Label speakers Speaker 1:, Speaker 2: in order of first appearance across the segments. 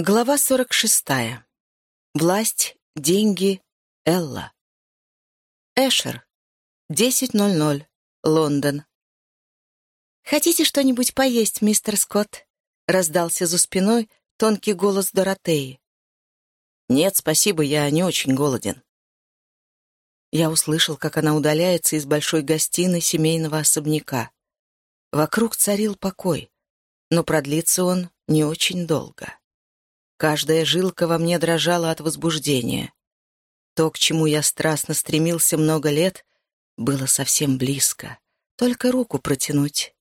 Speaker 1: Глава 46. Власть, деньги, Элла. Эшер. 10.00. Лондон. «Хотите что-нибудь поесть, мистер Скотт?» — раздался за спиной тонкий голос Доротеи.
Speaker 2: «Нет, спасибо, я не очень голоден».
Speaker 1: Я услышал, как она удаляется из большой гостиной семейного особняка. Вокруг царил покой, но продлится он не очень долго. Каждая жилка во мне дрожала от возбуждения. То, к чему я страстно стремился много лет, было совсем близко. Только руку протянуть.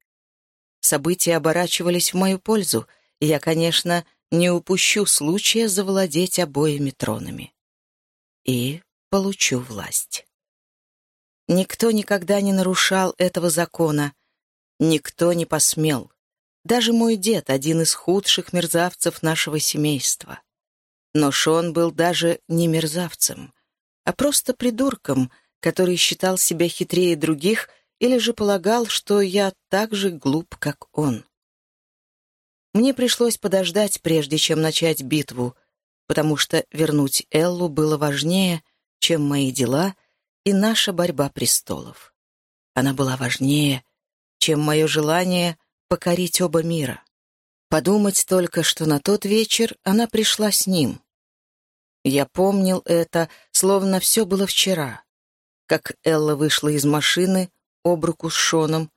Speaker 1: События оборачивались в мою пользу, и я, конечно, не упущу случая завладеть обоими тронами. И получу власть. Никто никогда не нарушал этого закона. Никто не посмел. Даже мой дед — один из худших мерзавцев нашего семейства. Но Шон был даже не мерзавцем, а просто придурком, который считал себя хитрее других или же полагал, что я так же глуп, как он. Мне пришлось подождать, прежде чем начать битву, потому что вернуть Эллу было важнее, чем мои дела и наша борьба престолов. Она была важнее, чем мое желание — покорить оба мира. Подумать только, что на тот вечер она пришла с ним. Я помнил это, словно все было вчера. Как Элла вышла из машины, об руку с Шоном,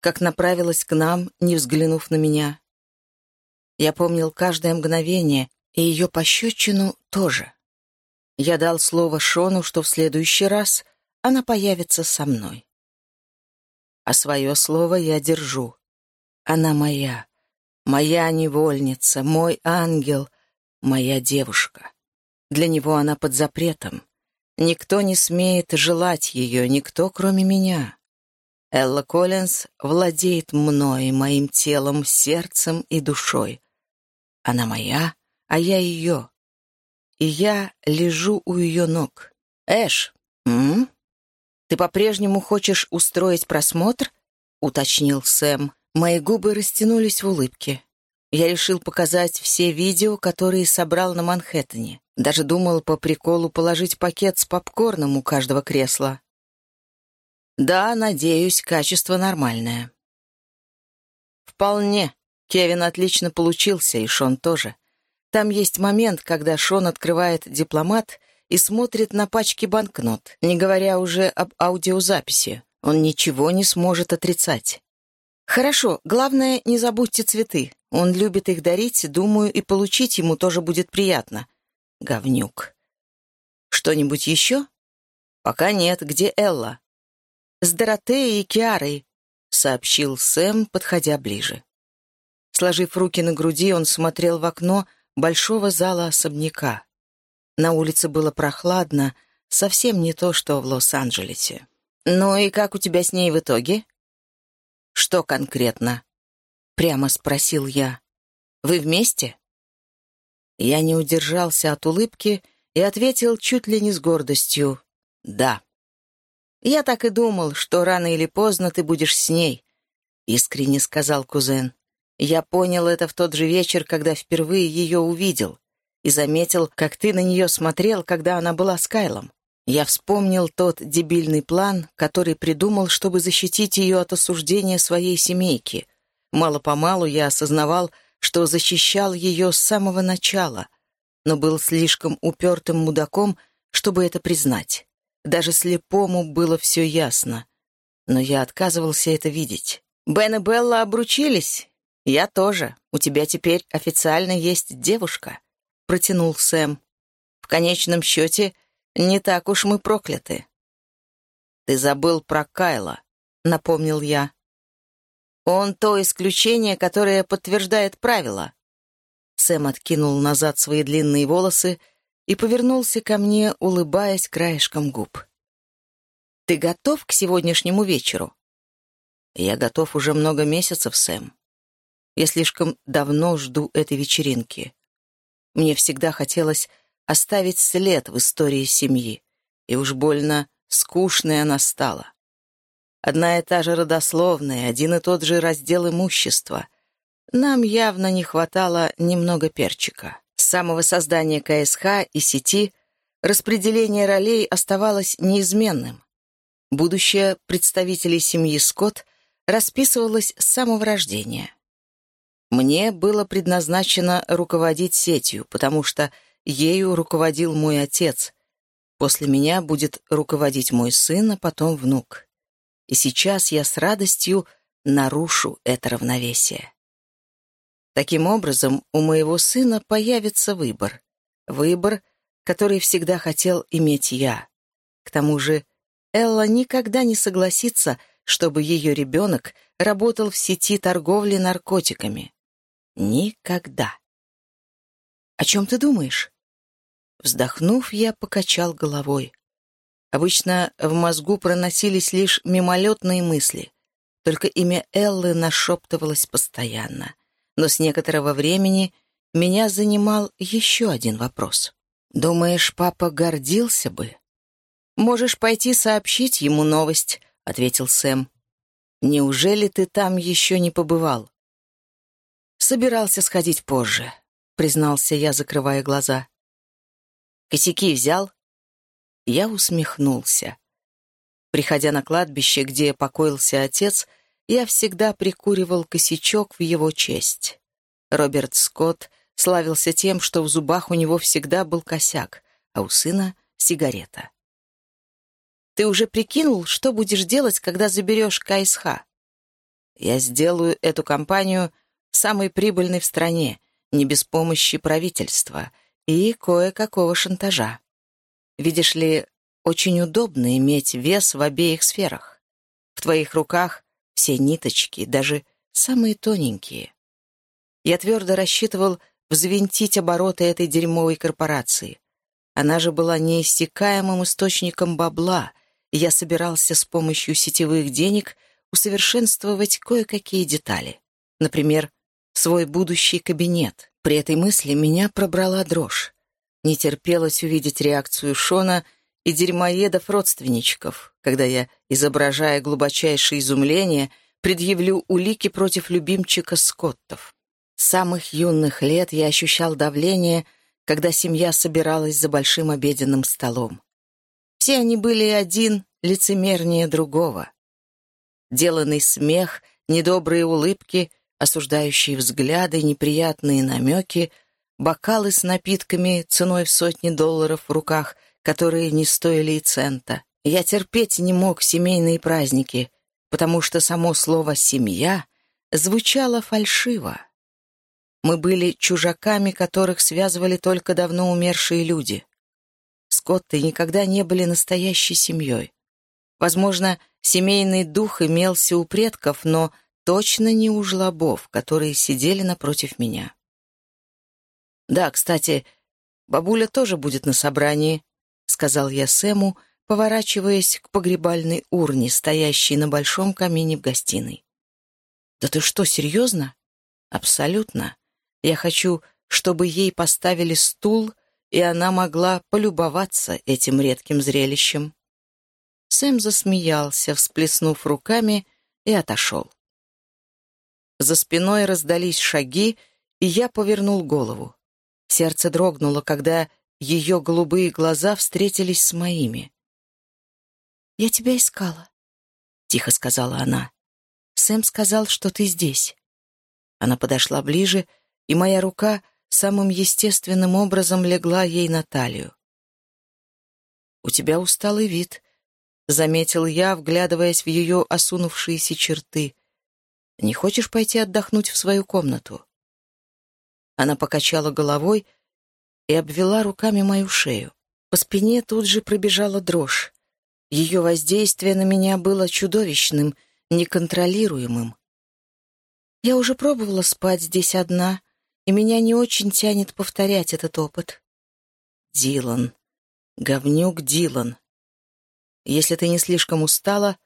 Speaker 1: как направилась к нам, не взглянув на меня. Я помнил каждое мгновение, и ее пощечину тоже. Я дал слово Шону, что в следующий раз она появится со мной. А свое слово я держу. Она моя, моя невольница, мой ангел, моя девушка. Для него она под запретом. Никто не смеет желать ее, никто, кроме меня. Элла Коллинз владеет мной, моим телом, сердцем и душой. Она моя, а я ее. И я лежу у ее ног. Эш, м? ты по-прежнему хочешь устроить просмотр? — уточнил Сэм. Мои губы растянулись в улыбке. Я решил показать все видео, которые собрал на Манхэттене. Даже думал по приколу положить пакет с попкорном у каждого кресла. Да, надеюсь, качество нормальное. Вполне. Кевин отлично получился, и Шон тоже. Там есть момент, когда Шон открывает дипломат и смотрит на пачки банкнот, не говоря уже об аудиозаписи. Он ничего не сможет отрицать. «Хорошо, главное, не забудьте цветы. Он любит их дарить, думаю, и получить ему тоже будет приятно. Говнюк. Что-нибудь еще? Пока нет. Где Элла? С Доротеей и Киарой, сообщил Сэм, подходя ближе. Сложив руки на груди, он смотрел в окно большого зала особняка. На улице было прохладно, совсем не то, что в Лос-Анджелесе. «Ну и как у тебя с ней в итоге?» «Что конкретно?» — прямо спросил я. «Вы вместе?» Я не удержался от улыбки и ответил чуть ли не с гордостью «да». «Я так и думал, что рано или поздно ты будешь с ней», — искренне сказал кузен. «Я понял это в тот же вечер, когда впервые ее увидел, и заметил, как ты на нее смотрел, когда она была с Кайлом. Я вспомнил тот дебильный план, который придумал, чтобы защитить ее от осуждения своей семейки. Мало-помалу я осознавал, что защищал ее с самого начала, но был слишком упертым мудаком, чтобы это признать. Даже слепому было все ясно. Но я отказывался это видеть. «Бен и Белла обручились? Я тоже. У тебя теперь официально есть девушка», — протянул Сэм. «В конечном счете, — не так уж мы прокляты. Ты забыл про Кайла, напомнил я. Он то исключение, которое подтверждает правила. Сэм откинул назад свои длинные волосы и повернулся ко мне, улыбаясь краешком губ. «Ты готов к сегодняшнему вечеру?» «Я готов уже много месяцев, Сэм. Я слишком давно жду этой вечеринки. Мне всегда хотелось оставить след в истории семьи, и уж больно скучной она стала. Одна и та же родословная, один и тот же раздел имущества. Нам явно не хватало немного перчика. самого создания КСХ и сети распределение ролей оставалось неизменным. Будущее представителей семьи Скотт расписывалось с самого рождения. Мне было предназначено руководить сетью, потому что ею руководил мой отец. После меня будет руководить мой сын, а потом внук. И сейчас я с радостью нарушу это равновесие. Таким образом, у моего сына появится выбор. Выбор, который всегда хотел иметь я. К тому же Элла никогда не согласится, чтобы ее ребенок работал в сети торговли наркотиками. Никогда. «О чем ты думаешь?» Вздохнув, я покачал головой. Обычно в мозгу проносились лишь мимолетные мысли. Только имя Эллы нашептывалось постоянно но с некоторого времени меня занимал еще один вопрос. «Думаешь, папа гордился бы?» «Можешь пойти сообщить ему новость», — ответил Сэм. «Неужели ты там еще не побывал?» «Собирался сходить позже», — признался я, закрывая глаза. «Косяки взял?» Я усмехнулся. Приходя на кладбище, где покоился отец, — я всегда прикуривал косячок в его честь. Роберт Скотт славился тем, что в зубах у него всегда был косяк, а у сына — сигарета. «Ты уже прикинул, что будешь делать, когда заберешь КСХ?» «Я сделаю эту компанию самой прибыльной в стране, не без помощи правительства и кое-какого шантажа. Видишь ли, очень удобно иметь вес в обеих сферах. В твоих руках все ниточки, даже самые тоненькие. Я твердо рассчитывал взвинтить обороты этой дерьмовой корпорации. Она же была неиссякаемым источником бабла, и я собирался с помощью сетевых денег усовершенствовать кое-какие детали. Например, свой будущий кабинет. При этой мысли меня пробрала дрожь. Не терпелось увидеть реакцию Шона и дерьмоедов-родственничков, когда я, изображая глубочайшее изумление, предъявлю улики против любимчика Скоттов. С самых юных лет я ощущал давление, когда семья собиралась за большим обеденным столом. Все они были один лицемернее другого. Деланный смех, недобрые улыбки, осуждающие взгляды, неприятные намеки, бокалы с напитками ценой в сотни долларов в руках — которые не стоили и цента. Я терпеть не мог семейные праздники, потому что само слово «семья» звучало фальшиво. Мы были чужаками, которых связывали только давно умершие люди. Скотты никогда не были настоящей семьей. Возможно, семейный дух имелся у предков, но точно не у жлобов, которые сидели напротив меня. Да, кстати, бабуля тоже будет на собрании, — сказал я Сэму, поворачиваясь к погребальной урне, стоящей на большом камине в гостиной. «Да ты что, серьезно?» «Абсолютно. Я хочу, чтобы ей поставили стул, и она могла полюбоваться этим редким зрелищем». Сэм засмеялся, всплеснув руками, и отошел. За спиной раздались шаги, и я повернул голову. Сердце дрогнуло, когда ее голубые глаза встретились с моими. «Я тебя искала», — тихо сказала она. «Сэм сказал, что ты здесь». Она подошла ближе, и моя рука самым естественным образом легла ей на талию. «У тебя усталый вид», — заметил я, вглядываясь в ее осунувшиеся черты. «Не хочешь пойти отдохнуть в свою комнату?» Она покачала головой, и обвела руками мою шею. По спине тут же пробежала дрожь. Ее воздействие на меня было чудовищным, неконтролируемым. Я уже пробовала спать здесь одна, и меня не очень тянет повторять этот опыт. Дилан. Говнюк Дилан. Если ты не слишком устала,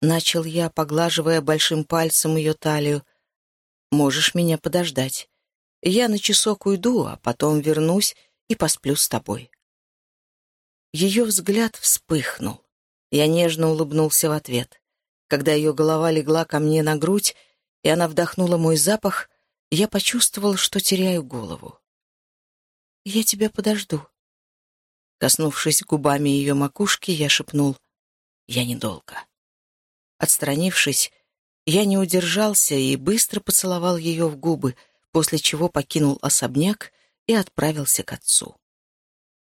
Speaker 1: начал я, поглаживая большим пальцем ее талию, можешь меня подождать. Я на часок уйду, а потом вернусь и посплю с тобой». Ее взгляд вспыхнул. Я нежно улыбнулся в ответ. Когда ее голова легла ко мне на грудь, и она вдохнула мой запах, я почувствовал, что теряю голову. «Я тебя подожду». Коснувшись губами ее макушки, я шепнул «Я недолго». Отстранившись, я не удержался и быстро поцеловал ее в губы, после чего покинул особняк и отправился к отцу.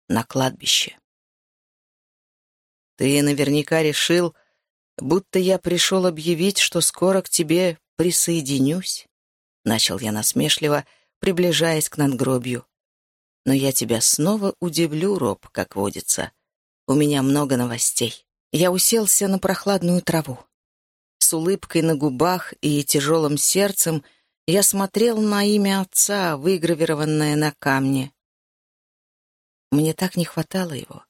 Speaker 1: На кладбище. «Ты наверняка решил, будто я пришел объявить, что скоро к тебе присоединюсь», — начал я насмешливо, приближаясь к надгробью. «Но я тебя снова удивлю, Роб, как водится. У меня много новостей». Я уселся на прохладную траву. С улыбкой на губах и тяжелым сердцем я смотрел на имя отца, выгравированное на камне. Мне так не хватало его.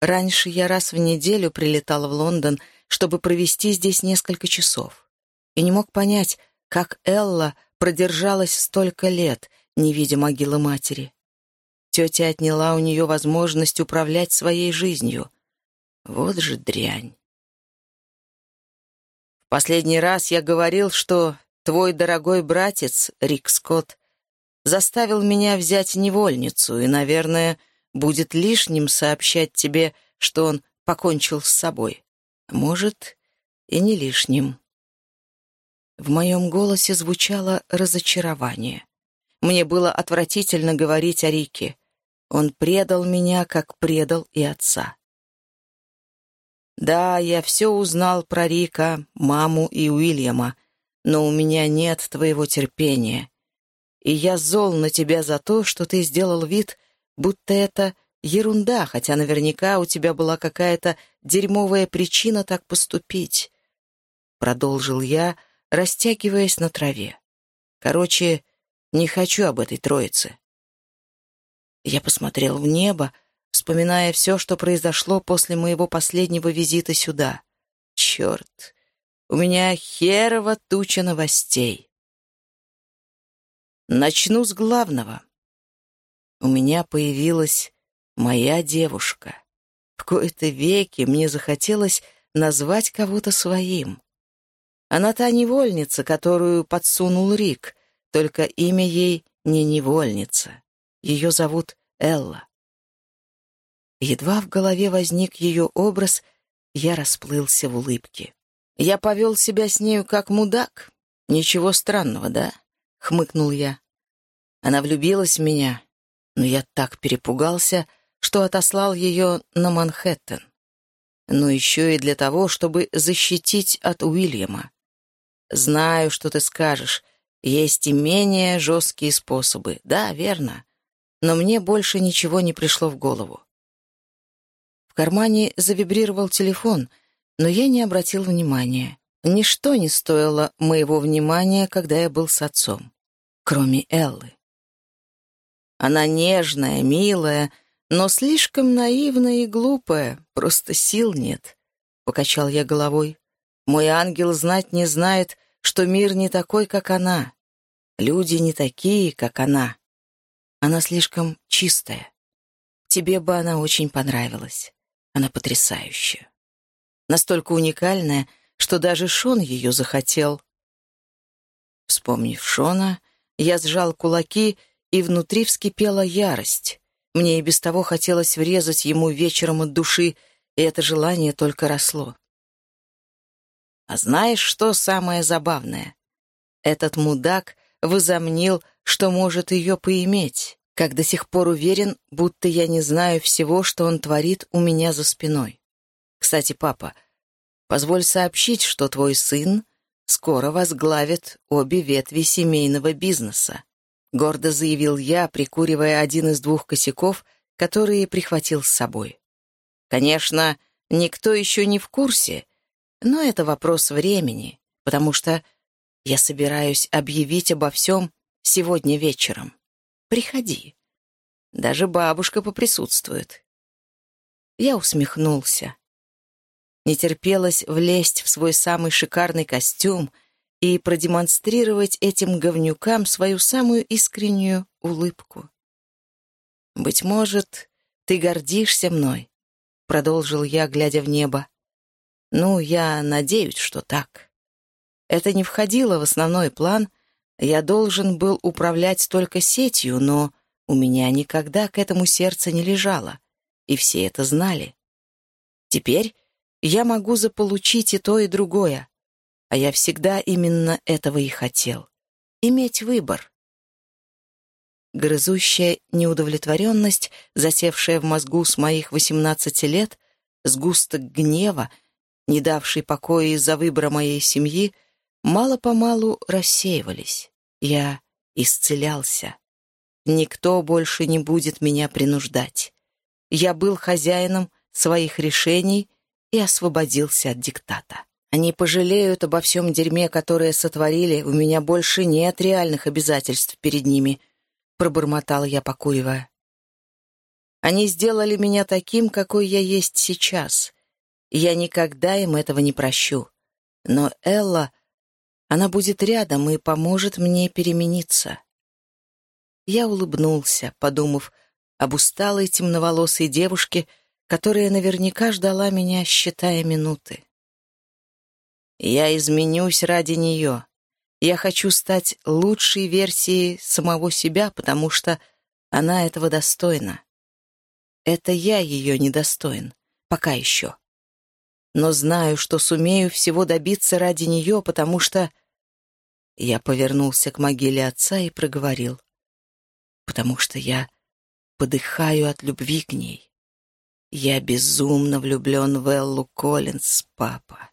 Speaker 1: Раньше я раз в неделю прилетал в Лондон, чтобы провести здесь несколько часов. И не мог понять, как Элла продержалась столько лет, не видя могилы матери. Тетя отняла у нее возможность управлять своей жизнью. Вот же дрянь. Последний раз я говорил, что твой дорогой братец, Рик Скотт, заставил меня взять невольницу, и, наверное, будет лишним сообщать тебе, что он покончил с собой. Может, и не лишним. В моем голосе звучало разочарование. Мне было отвратительно говорить о Рике. Он предал меня, как предал и отца. Да, я все узнал про Рика, маму и Уильяма, но у меня нет твоего терпения. И я зол на тебя за то, что ты сделал вид, будто это ерунда, хотя наверняка у тебя была какая-то дерьмовая причина так поступить. Продолжил я, растягиваясь на траве. Короче, не хочу об этой троице. Я посмотрел в небо, вспоминая все, что произошло после моего последнего визита сюда. Черт, у меня херова туча новостей. Начну с главного. У меня появилась моя девушка. В кои-то веки мне захотелось назвать кого-то своим. Она та невольница, которую подсунул Рик, только имя ей не невольница. Ее зовут Элла. Едва в голове возник ее образ, я расплылся в улыбке. «Я повел себя с нею как мудак. Ничего странного, да?» — хмыкнул я. Она влюбилась в меня, но я так перепугался, что отослал ее на Манхэттен. Но еще и для того, чтобы защитить от Уильяма. Знаю, что ты скажешь. Есть и менее жесткие способы. Да, верно. Но мне больше ничего не пришло в голову. В кармане завибрировал телефон, но я не обратил внимания. Ничто не стоило моего внимания, когда я был с отцом, кроме Эллы. Она нежная, милая, но слишком наивная и глупая, просто сил нет, — покачал я головой. Мой ангел знать не знает, что мир не такой, как она. Люди не такие, как она. Она слишком чистая. Тебе бы она очень понравилась. Она потрясающая. Настолько уникальная, что даже Шон ее захотел. Вспомнив Шона, я сжал кулаки, и внутри вскипела ярость. Мне и без того хотелось врезать ему вечером от души, и это желание только росло. А знаешь, что самое забавное? Этот мудак возомнил, что может ее поиметь как до сих пор уверен, будто я не знаю всего, что он творит у меня за спиной. Кстати, папа, позволь сообщить, что твой сын скоро возглавит обе ветви семейного бизнеса. Гордо заявил я, прикуривая один из двух косяков, которые прихватил с собой. Конечно, никто еще не в курсе, но это вопрос времени, потому что я собираюсь объявить обо всем сегодня вечером. Приходи. Даже бабушка поприсутствует. Я усмехнулся. Не терпелось влезть в свой самый шикарный костюм и продемонстрировать этим говнюкам свою самую искреннюю улыбку. «Быть может, ты гордишься мной», — продолжил я, глядя в небо. «Ну, я надеюсь, что так». Это не входило в основной план — я должен был управлять только сетью, но У меня никогда к этому сердце не лежало, и все это знали. Теперь я могу заполучить и то, и другое, а я всегда именно этого и хотел — иметь выбор. Грызущая неудовлетворенность, засевшая в мозгу с моих 18 лет, сгусток гнева, не давший покоя из-за выбора моей семьи, мало-помалу рассеивались. Я исцелялся. Никто больше не будет меня принуждать. Я был хозяином своих решений и освободился от диктата. Они пожалеют обо всем дерьме, которое сотворили, у меня больше нет реальных обязательств перед ними —— пробормотал я, покуривая. «Они сделали меня таким, какой я есть сейчас. Я никогда им этого не прощу. Но Элла, она будет рядом и поможет мне перемениться». Я улыбнулся, подумав об усталой темноволосой девушке, которая наверняка ждала меня, считая минуты. «Я изменюсь ради нее», я хочу стать лучшей версией самого себя, потому что она этого достойна. Это я ее недостоин. Пока еще. Но знаю, что сумею всего добиться ради нее, потому что... Я повернулся к могиле отца и проговорил. Потому что я подыхаю от любви к ней. Я безумно влюблен в Эллу Коллинз, папа.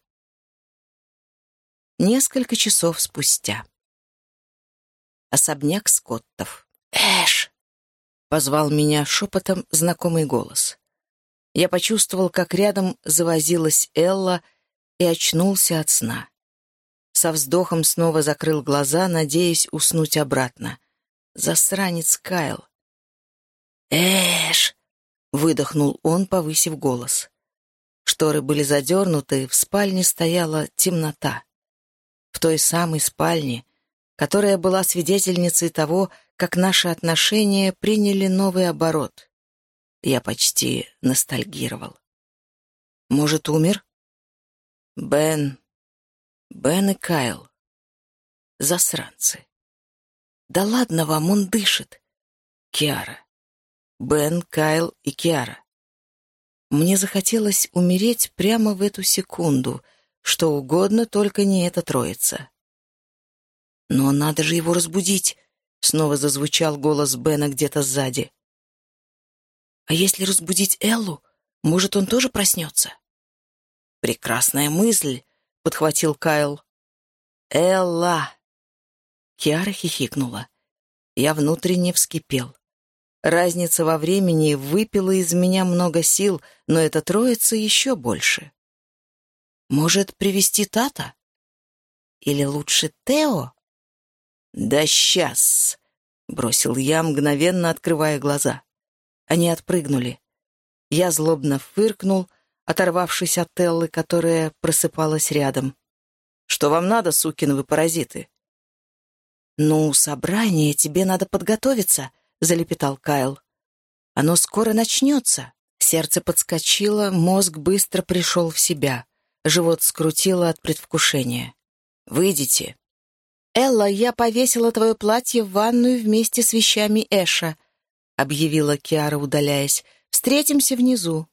Speaker 1: Несколько часов спустя. Особняк Скоттов. «Эш!» — позвал меня шепотом знакомый голос. Я почувствовал, как рядом завозилась Элла и очнулся от сна. Со вздохом снова закрыл глаза, надеясь уснуть обратно. Засранец Кайл. «Эш!» — выдохнул он, повысив голос. Шторы были задернуты, в спальне стояла темнота в той самой спальне, которая была свидетельницей того, как наши отношения приняли новый оборот. Я почти ностальгировал. Может, умер? Бен... Бен и Кайл. Засранцы. Да ладно вам, он дышит. Киара. Бен, Кайл и Киара. Мне захотелось умереть прямо в эту секунду, что угодно, только не эта троица. «Но надо же его разбудить!» — снова зазвучал голос Бена где-то сзади. «А если разбудить Эллу, может, он тоже проснется?» «Прекрасная мысль!» — подхватил Кайл. «Элла!» Киара хихикнула. Я внутренне вскипел. Разница во времени выпила из меня много сил, но эта троица еще больше. Может, привести Тата? Или лучше Тео? Да сейчас, бросил я, мгновенно открывая глаза. Они отпрыгнули. Я злобно фыркнул, оторвавшись от Теллы, которая просыпалась рядом. «Что вам надо, сукины вы паразиты?» «Ну, собрание, тебе надо подготовиться», — залепетал Кайл. «Оно скоро начнется». Сердце подскочило, мозг быстро пришел в себя. Живот скрутило от предвкушения. «Выйдите». «Элла, я повесила твое платье в ванную вместе с вещами Эша», — объявила Киара, удаляясь. «Встретимся внизу».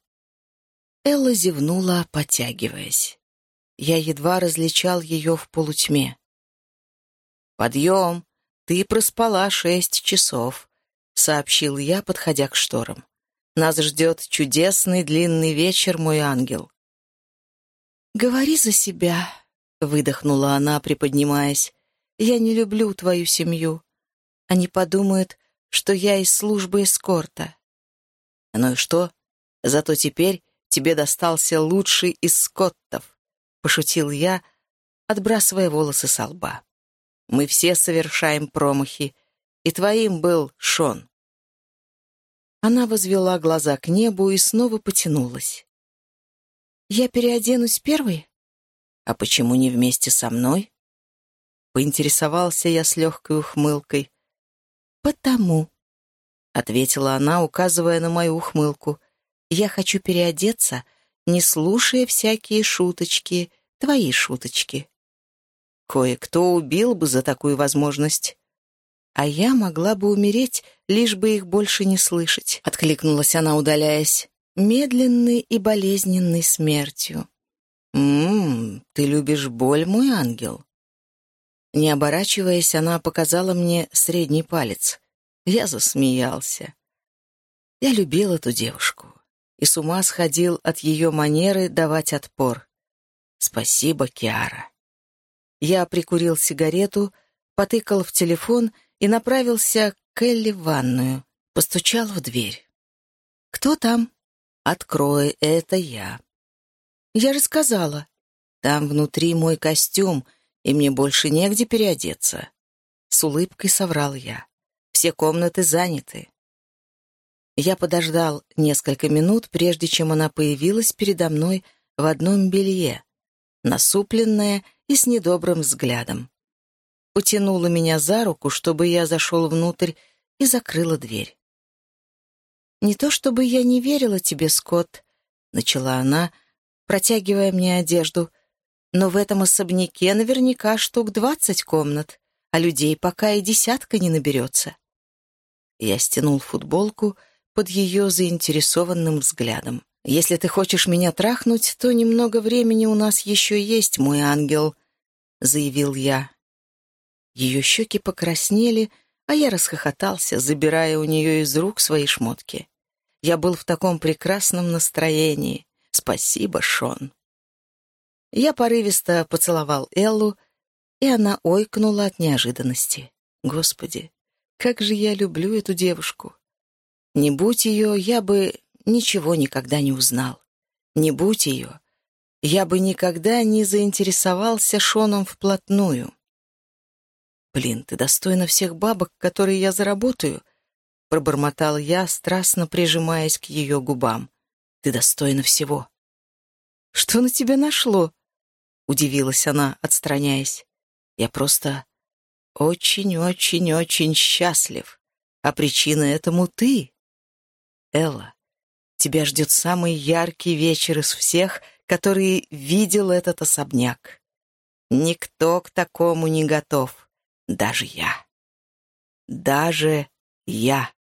Speaker 1: Элла зевнула, потягиваясь. Я едва различал ее в полутьме. «Подъем! Ты проспала шесть часов», — сообщил я, подходя к шторам. «Нас ждет чудесный длинный вечер, мой ангел. «Говори за себя», — выдохнула она, приподнимаясь. «Я не люблю твою семью. Они подумают, что я из службы эскорта». «Ну и что? Зато теперь тебе достался лучший из скоттов», — пошутил я, отбрасывая волосы со лба. «Мы все совершаем промахи, и твоим был Шон». Она возвела глаза к небу и снова потянулась. «Я переоденусь первой?» «А почему не вместе со мной?» Поинтересовался я с легкой ухмылкой. «Потому», — ответила она, указывая на мою ухмылку. «Я хочу переодеться, не слушая всякие шуточки, твои шуточки». Кое-кто убил бы за такую возможность. а я могла бы умереть, лишь бы их больше не слышать», — откликнулась она, удаляясь, медленной и болезненной смертью. «Ммм, ты любишь боль, мой ангел?» Не оборачиваясь, она показала мне средний палец. Я засмеялся. Я любил эту девушку и с ума сходил от ее манеры давать отпор. Спасибо, Киара. Я прикурил сигарету, потыкал в телефон и направился к Элли в ванную. Постучал в дверь. «Кто там?» «Открой, это я». «Я же сказала». «Там внутри мой костюм, и мне больше негде переодеться». С улыбкой соврал я. «Все комнаты заняты». Я подождал несколько минут, прежде чем она появилась передо мной в одном белье, насупленная и с недобрым взглядом. Потянула меня за руку, чтобы я зашел внутрь, и закрыла дверь. «Не то чтобы я не верила тебе, Скотт», — начала она, протягивая мне одежду, «но в этом особняке наверняка штук двадцать комнат, а людей пока и десятка не наберется». Я стянул футболку — под ее заинтересованным взглядом. «Если ты хочешь меня трахнуть, то немного времени у нас еще есть, мой ангел», — заявил я. Ее щеки покраснели, а я расхохотался, забирая у нее из рук свои шмотки. Я был в таком прекрасном настроении. Спасибо, Шон. Я порывисто поцеловал Эллу, и она ойкнула от неожиданности. Господи, как же я люблю эту девушку. Не будь ее, я бы ничего никогда не узнал. Не будь ее, я бы никогда не заинтересовался Шоном вплотную. «Блин, ты достойна всех бабок, которые я заработаю», — пробормотал я, страстно прижимаясь к ее губам. «Ты достойна всего». «Что на тебя нашло?» — удивилась она, отстраняясь. «Я просто очень-очень-очень счастлив, а причина этому ты». Элла, тебя ждет самый яркий вечер из всех, которые видел этот особняк. Никто к такому не готов, даже я. Даже я.